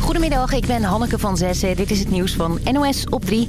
Goedemiddag, ik ben Hanneke van Zessen. Dit is het nieuws van NOS op 3.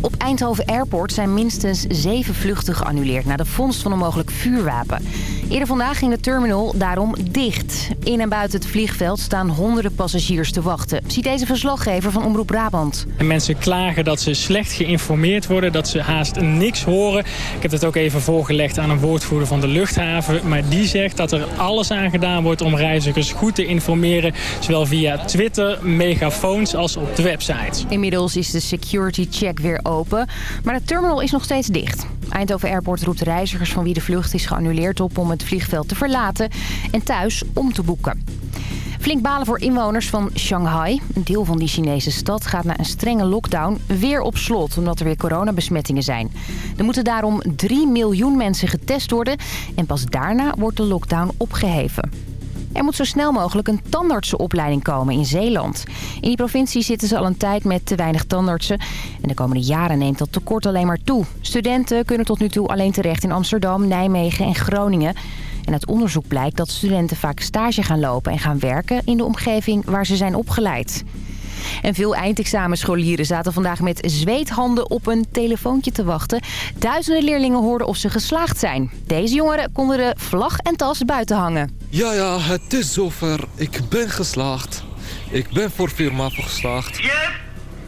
Op Eindhoven Airport zijn minstens zeven vluchten geannuleerd... na de vondst van een mogelijk vuurwapen. Eerder vandaag ging de terminal daarom dicht. In en buiten het vliegveld staan honderden passagiers te wachten. Ziet deze verslaggever van Omroep Brabant. En mensen klagen dat ze slecht geïnformeerd worden, dat ze haast niks horen. Ik heb het ook even voorgelegd aan een woordvoerder van de luchthaven. Maar die zegt dat er alles aan gedaan wordt om reizigers goed te informeren. Zowel via Twitter, megafoons als op de website. Inmiddels is de security check weer open, maar de terminal is nog steeds dicht. Eindhoven Airport roept reizigers van wie de vlucht is geannuleerd op om het vliegveld te verlaten en thuis om te boeken. Flink balen voor inwoners van Shanghai. Een deel van die Chinese stad gaat na een strenge lockdown weer op slot... omdat er weer coronabesmettingen zijn. Er moeten daarom 3 miljoen mensen getest worden... en pas daarna wordt de lockdown opgeheven. Er moet zo snel mogelijk een tandartsenopleiding komen in Zeeland. In die provincie zitten ze al een tijd met te weinig tandartsen. En de komende jaren neemt dat tekort alleen maar toe. Studenten kunnen tot nu toe alleen terecht in Amsterdam, Nijmegen en Groningen. En uit onderzoek blijkt dat studenten vaak stage gaan lopen en gaan werken in de omgeving waar ze zijn opgeleid. En veel eindexamenscholieren zaten vandaag met zweethanden op een telefoontje te wachten. Duizenden leerlingen hoorden of ze geslaagd zijn. Deze jongeren konden de vlag en tas buiten hangen. Ja, ja, het is zover. Ik ben geslaagd. Ik ben voor firma geslaagd. Je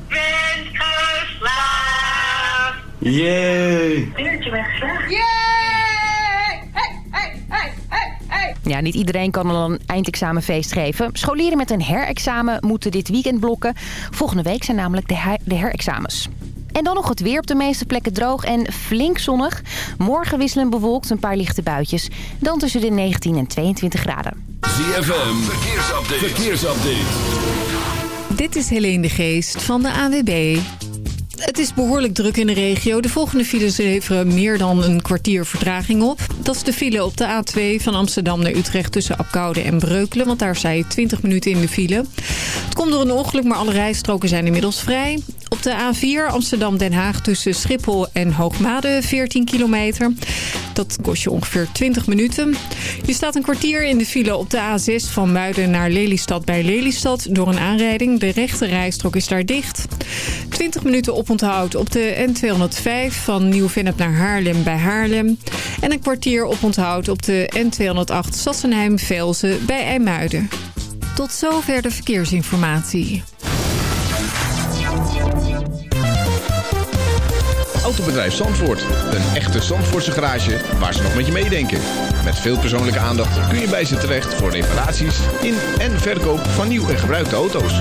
bent geslaagd. Yay! Beertje bent geslaagd. Ja, niet iedereen kan al een eindexamenfeest geven. Scholieren met een herexamen moeten dit weekend blokken. Volgende week zijn namelijk de, her de herexamens. En dan nog het weer op de meeste plekken droog en flink zonnig. Morgen wisselen bewolkt een paar lichte buitjes. Dan tussen de 19 en 22 graden. ZFM, verkeersupdate. verkeersupdate. Dit is Helene de Geest van de AWB. Het is behoorlijk druk in de regio. De volgende files leveren meer dan een kwartier vertraging op. Dat is de file op de A2 van Amsterdam naar Utrecht tussen Apkoude en Breukelen. Want daar sta je 20 minuten in de file. Het komt door een ongeluk, maar alle rijstroken zijn inmiddels vrij. Op de A4 Amsterdam-Den Haag tussen Schiphol en Hoogmade 14 kilometer. Dat kost je ongeveer 20 minuten. Je staat een kwartier in de file op de A6 van Muiden naar Lelystad bij Lelystad door een aanrijding. De rechte rijstrook is daar dicht. 20 minuten oponthoud op de N205 van Nieuw-Vennep naar Haarlem bij Haarlem. En een kwartier oponthoud op de N208 Sassenheim-Velzen bij IJmuiden. Tot zover de verkeersinformatie. Autobedrijf Zandvoort. Een echte Zandvoortse garage waar ze nog met je meedenken. Met veel persoonlijke aandacht kun je bij ze terecht voor reparaties in en verkoop van nieuw en gebruikte auto's.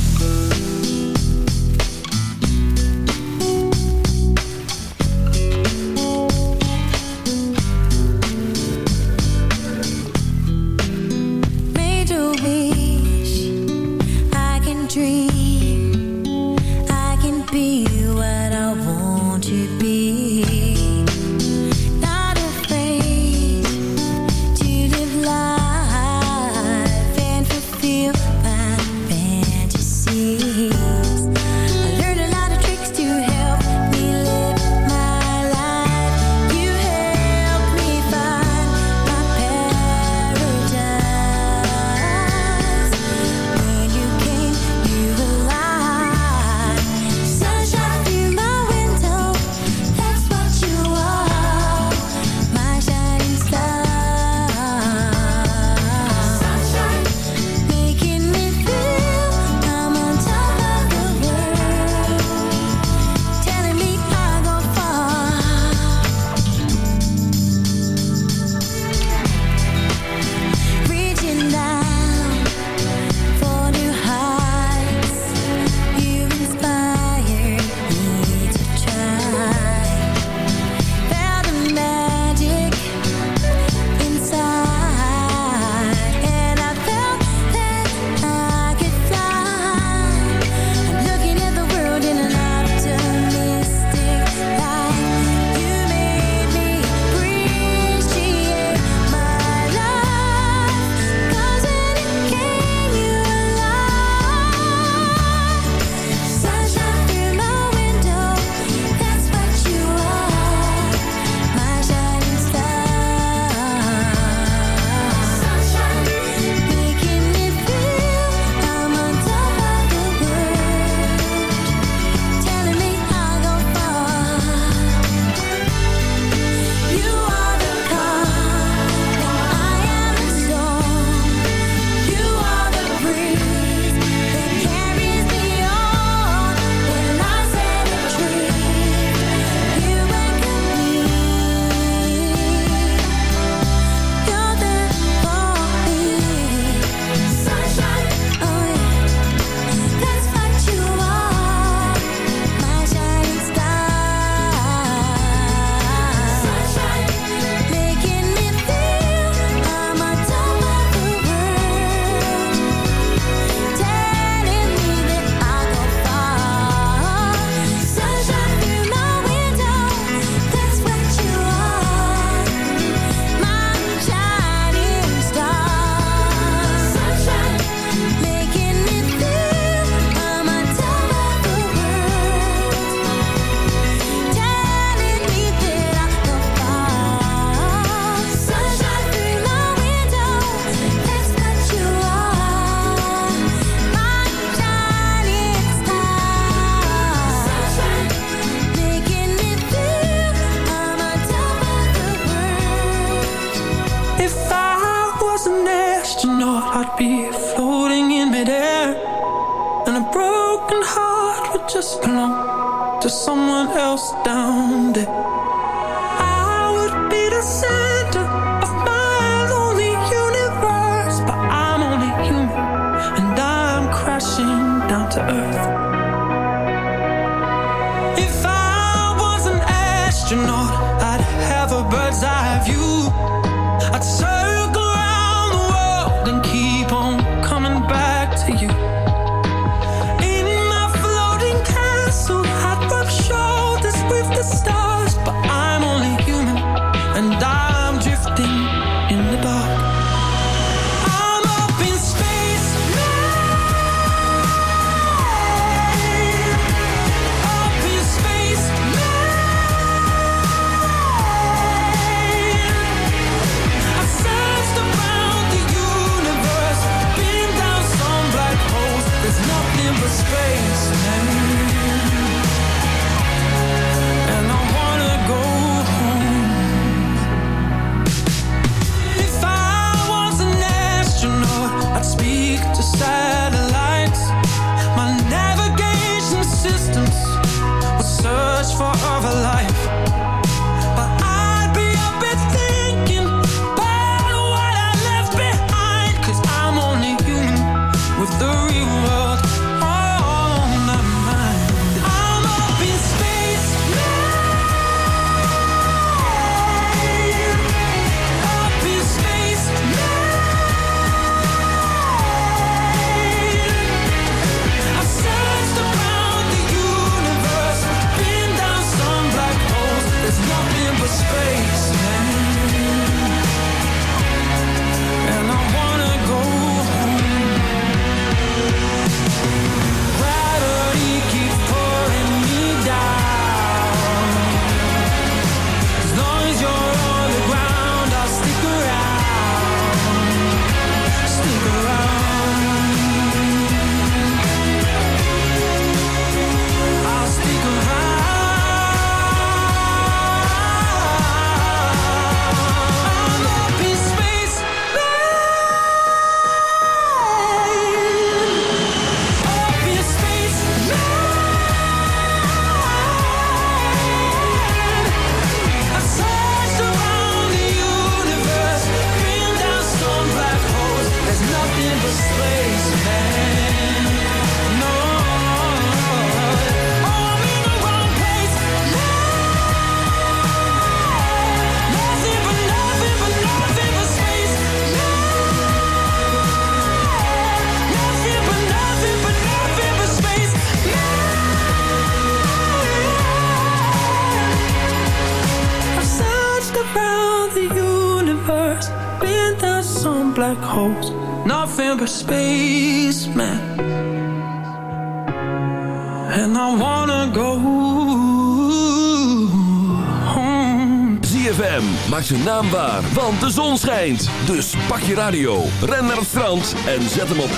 zijn want de zon schijnt. Dus pak je radio, ren naar het strand en zet hem op 106.9.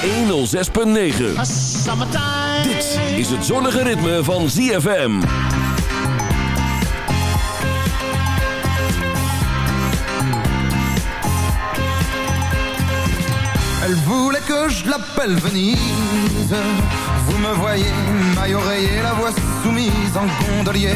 Dit is het zonnige ritme van ZFM. Elle voulait que je l'appelle Venise. Vous me voyez, maille oreiller, la voix soumise en gondolier.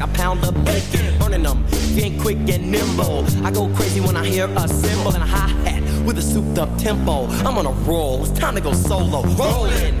A pound of bacon. Burning them, being quick and nimble. I go crazy when I hear a cymbal and a hi hat with a souped up tempo. I'm on a roll, it's time to go solo. Rolling,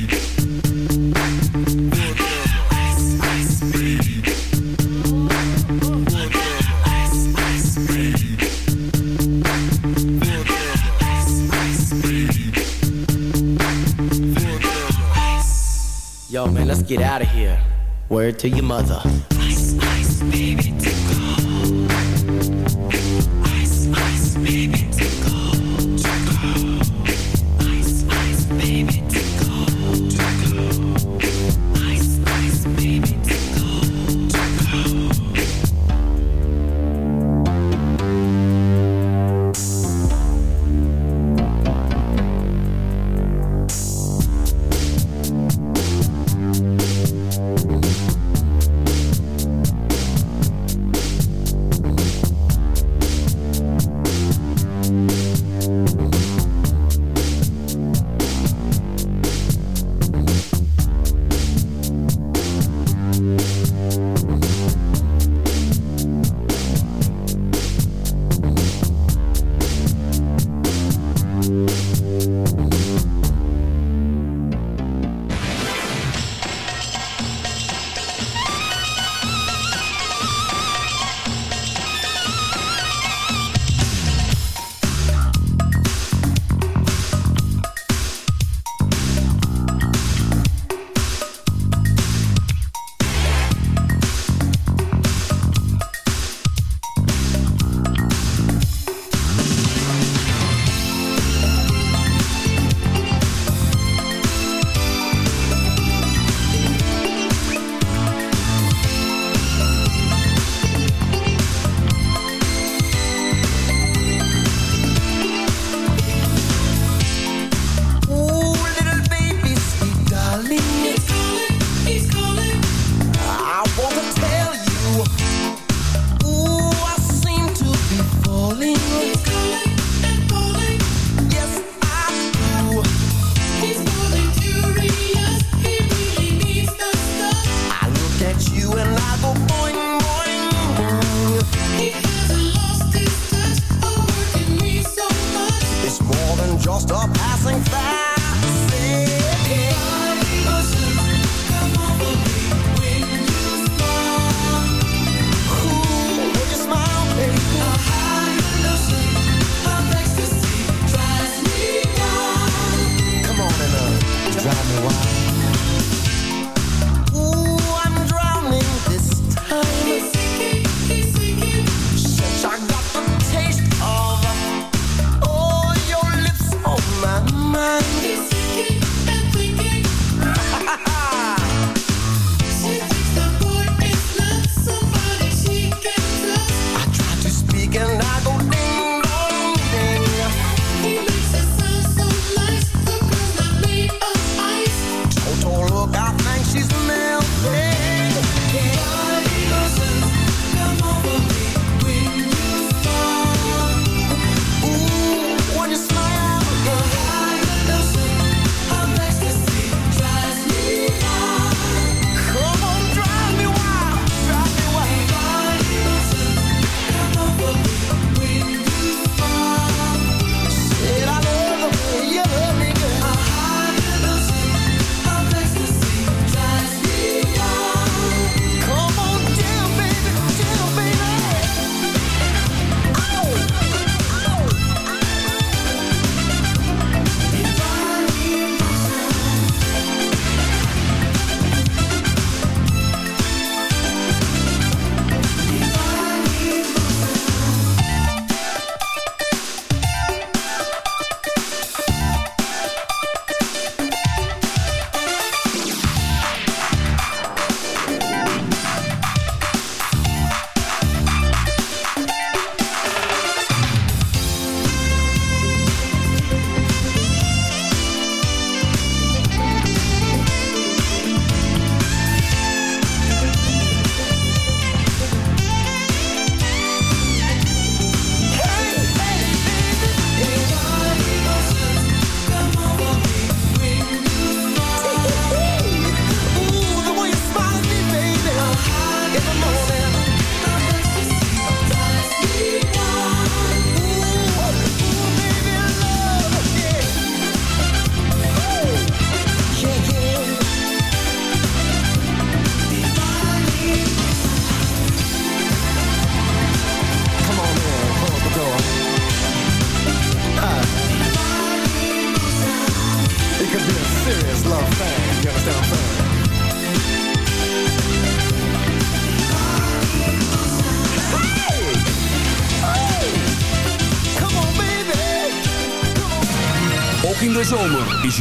get out of here. Word to your mother. Ice, ice, baby, ice, baby, Ice, ice, baby,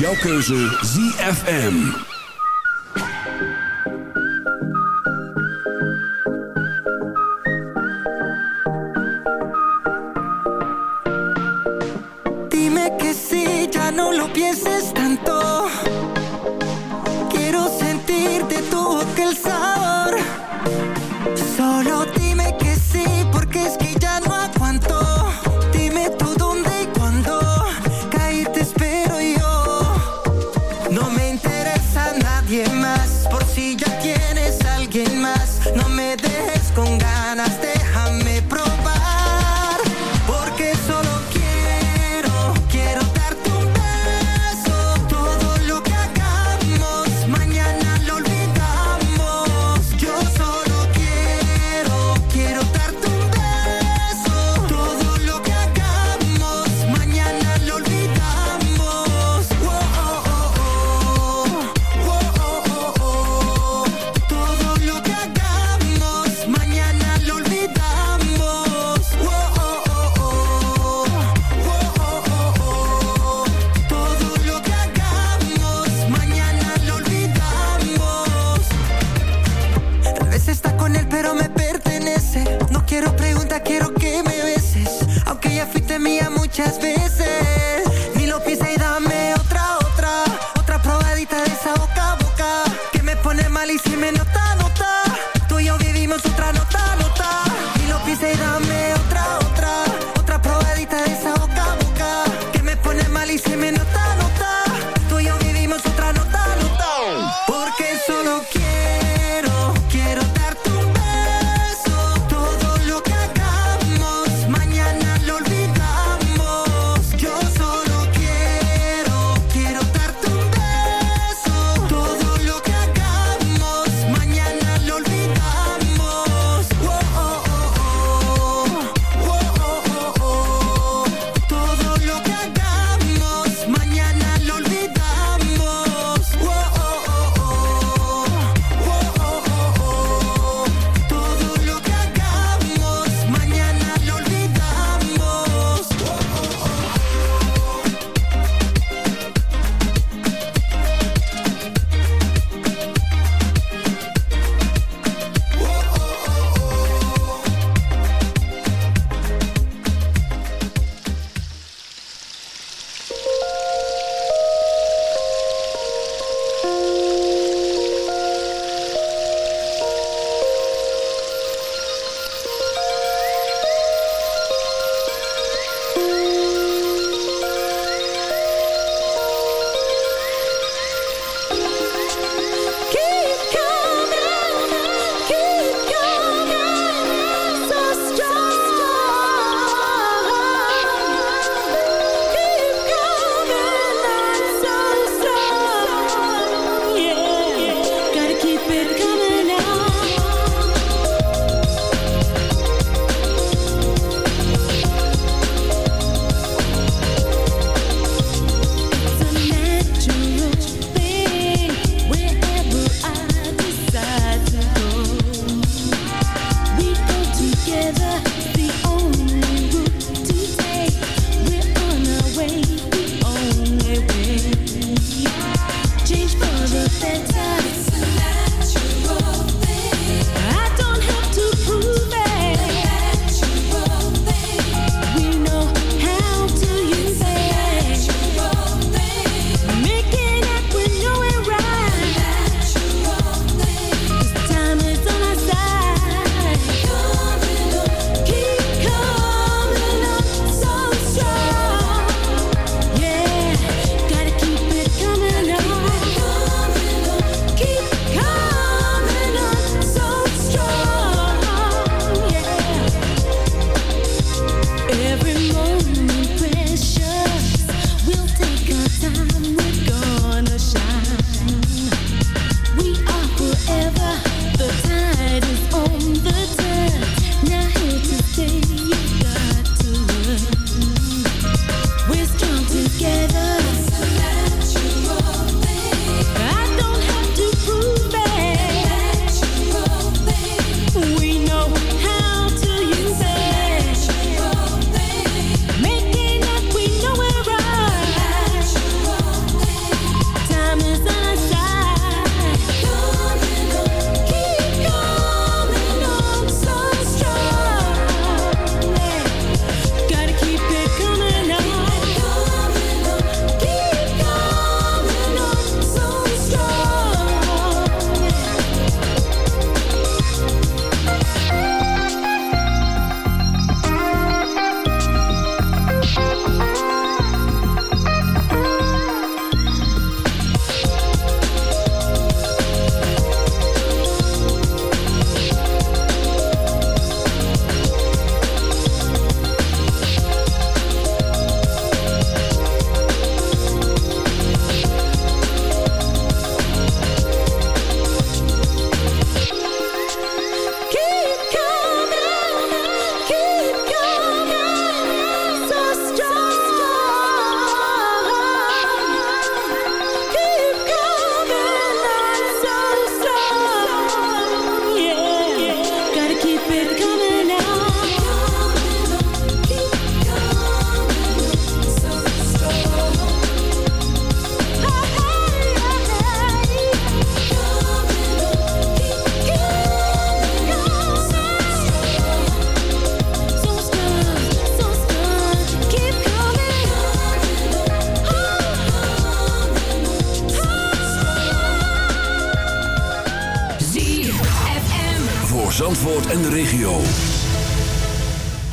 jouw keuze ZFM.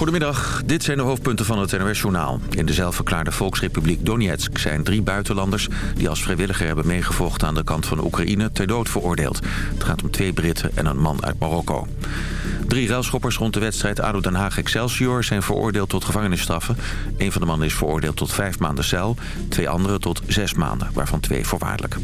Goedemiddag, dit zijn de hoofdpunten van het NOS-journaal. In de zelfverklaarde Volksrepubliek Donetsk zijn drie buitenlanders... die als vrijwilliger hebben meegevochten aan de kant van Oekraïne... ter dood veroordeeld. Het gaat om twee Britten en een man uit Marokko. Drie ruilschoppers rond de wedstrijd ADO Den Haag-Excelsior... zijn veroordeeld tot gevangenisstraffen. Een van de mannen is veroordeeld tot vijf maanden cel. Twee anderen tot zes maanden, waarvan twee voorwaardelijk.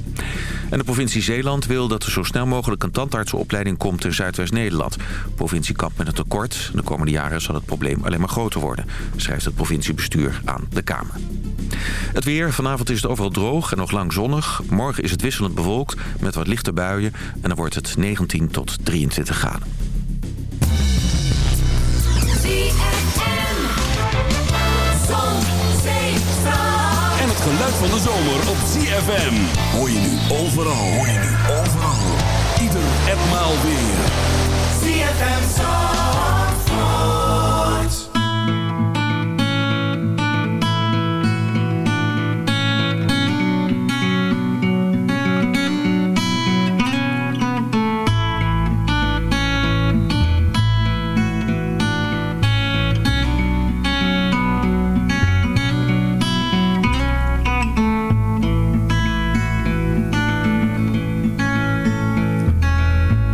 En de provincie Zeeland wil dat er zo snel mogelijk een tandartsenopleiding komt in Zuidwest-Nederland. De provincie kampt met een tekort. De komende jaren zal het probleem alleen maar groter worden, schrijft het provinciebestuur aan de Kamer. Het weer. Vanavond is het overal droog en nog lang zonnig. Morgen is het wisselend bewolkt met wat lichte buien. En dan wordt het 19 tot 23 graden. Geluid van de zomer op ZFM. Hoor je nu overal. Hoor je nu overal. Ieder en maal weer. ZFM Zandvoort.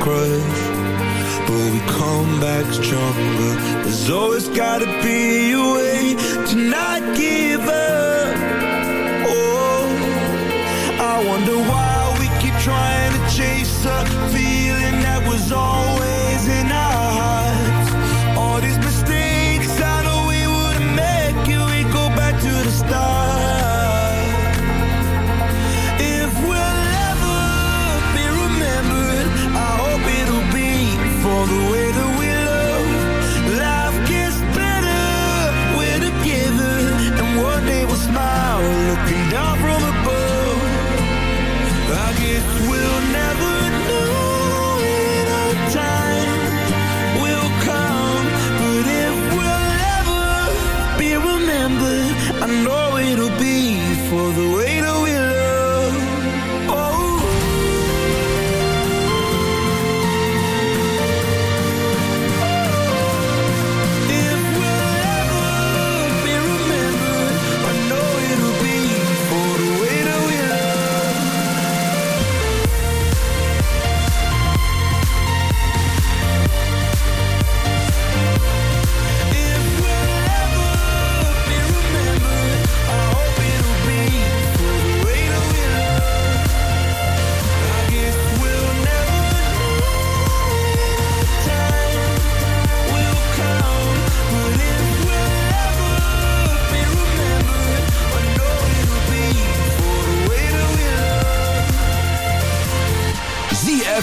crush But we come back stronger. There's always gotta be a way To not give up. Oh, I wonder why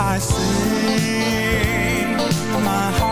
I sing my heart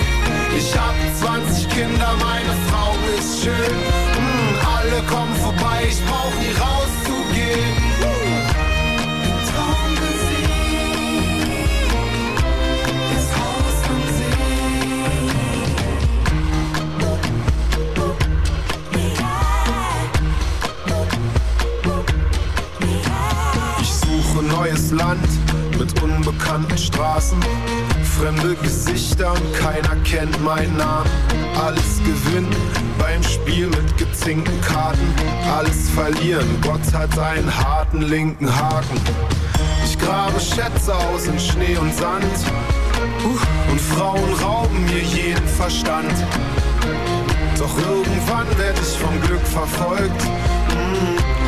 Ich hab 20 Kinder, meine Frau ist schön. Mm, alle kommen vorbei, ich brauch nie rauszugehen. Traummusik, das Haus am Ich suche neues Land mit unbekannten Straßen, fremde Gesichter und keiner kennt meinen Namen. Alles gewinnen beim Spiel mit gezinkten Karten, alles verlieren. Gott hat einen harten linken Haken. Ich grabe Schätze aus in Schnee und Sand und Frauen rauben mir jeden Verstand. Doch irgendwann werd ich vom Glück verfolgt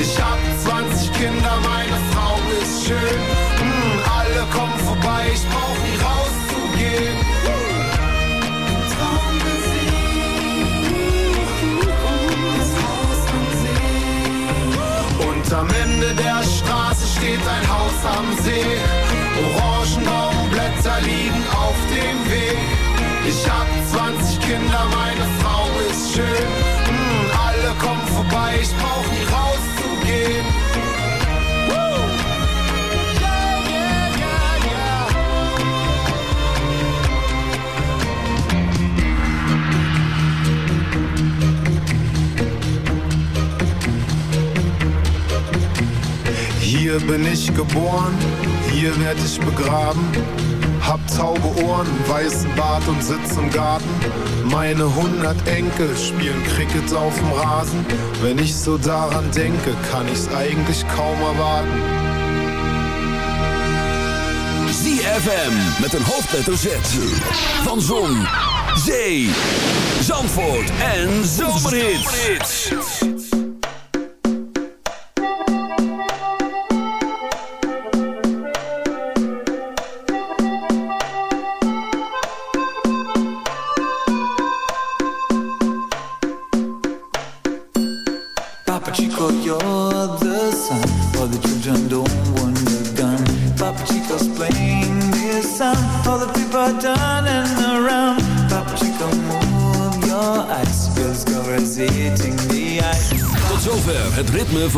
Ich hab 20 Kinder, meine Frau ist schön. Mm, alle kommen vorbei, ich brauch nie rauszugehen. Und am Ende der Straße steht ein Haus am See. Hier bin ich geboren, hier werd ich begraben. Hab taube Ohren, weißen Bart und sitz im Garten. Meine hundert Enkel spielen Cricket auf dem Rasen. Wenn ich so daran denke, kann ich's eigentlich kaum erwarten. ZFM met een hoofdletter Z. Van Zon, Zee, Zandvoort en Zomerhits.